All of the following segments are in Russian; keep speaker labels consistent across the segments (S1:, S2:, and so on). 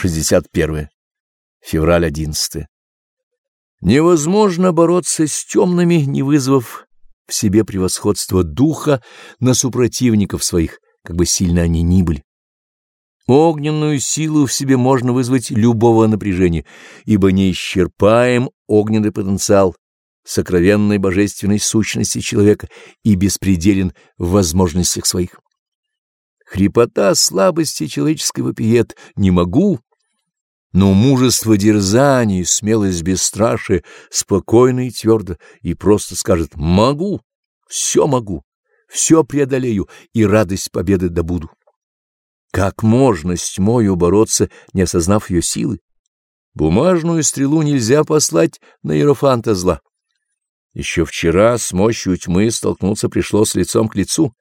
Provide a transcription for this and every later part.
S1: 61. Февраль 11. Невозможно бороться с темными, не вызвав в себе превосходство духа на супротивников своих, как бы сильно они ни были. Огненную силу в себе можно вызвать любого напряжения, ибо не исчерпаем огненный потенциал сокровенной божественной сущности человека и беспределен в возможностях своих. Хрипота слабости человеческой вопиет «не могу», но мужество дерзаний, смелость бесстрашия спокойно и твердо и просто скажет «могу, все могу, все преодолею и радость победы добуду». Как можно с тьмою бороться, не осознав ее силы? Бумажную стрелу нельзя послать на иерофанта зла. Еще вчера с мощью тьмы столкнуться пришлось лицом к лицу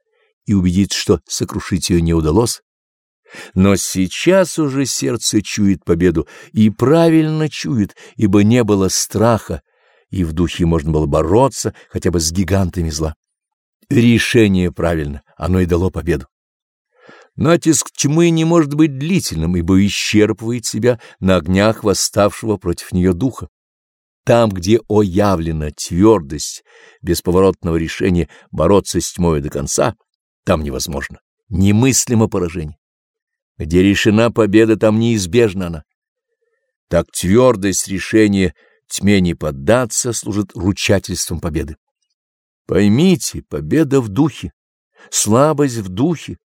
S1: и убедиться, что сокрушить ее не удалось. Но сейчас уже сердце чует победу, и правильно чует, ибо не было страха, и в духе можно было бороться хотя бы с гигантами зла. Решение правильно, оно и дало победу. Натиск тьмы не может быть длительным, ибо исчерпывает себя на огнях восставшего против нее духа. Там, где оявлена твердость бесповоротного решения бороться с тьмой до конца, там невозможно, немыслимо поражение. Где решена победа, там неизбежна она. Так твердость решения тьме не поддаться служит ручательством победы. Поймите, победа в духе, слабость в духе,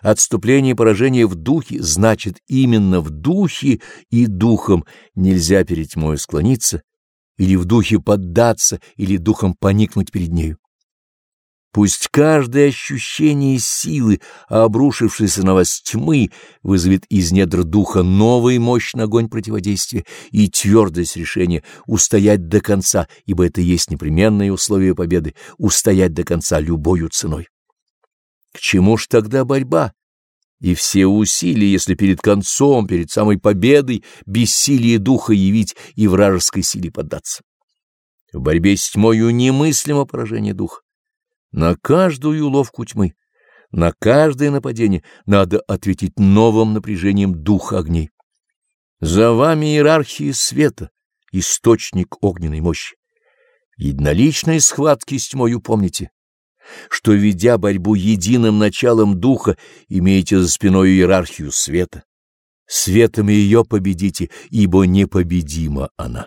S1: отступление и поражение в духе, значит, именно в духе и духом нельзя перед тьмою склониться, или в духе поддаться, или духом поникнуть перед нею. Пусть каждое ощущение силы, обрушившейся на вас тьмы, вызовет из недр духа новый мощный огонь противодействия и твердость решения устоять до конца, ибо это есть непременное условие победы, устоять до конца любою ценой. К чему ж тогда борьба? И все усилия, если перед концом, перед самой победой, бессилие духа явить и вражеской силе поддаться. В борьбе с тьмою немыслимо поражение духа. На каждую уловку тьмы, на каждое нападение надо ответить новым напряжением духа огней. За вами иерархия света, источник огненной мощи. Единоличные схватки с тьмою помните, что, ведя борьбу единым началом духа, имеете за спиной иерархию света. Светом ее победите, ибо непобедима она.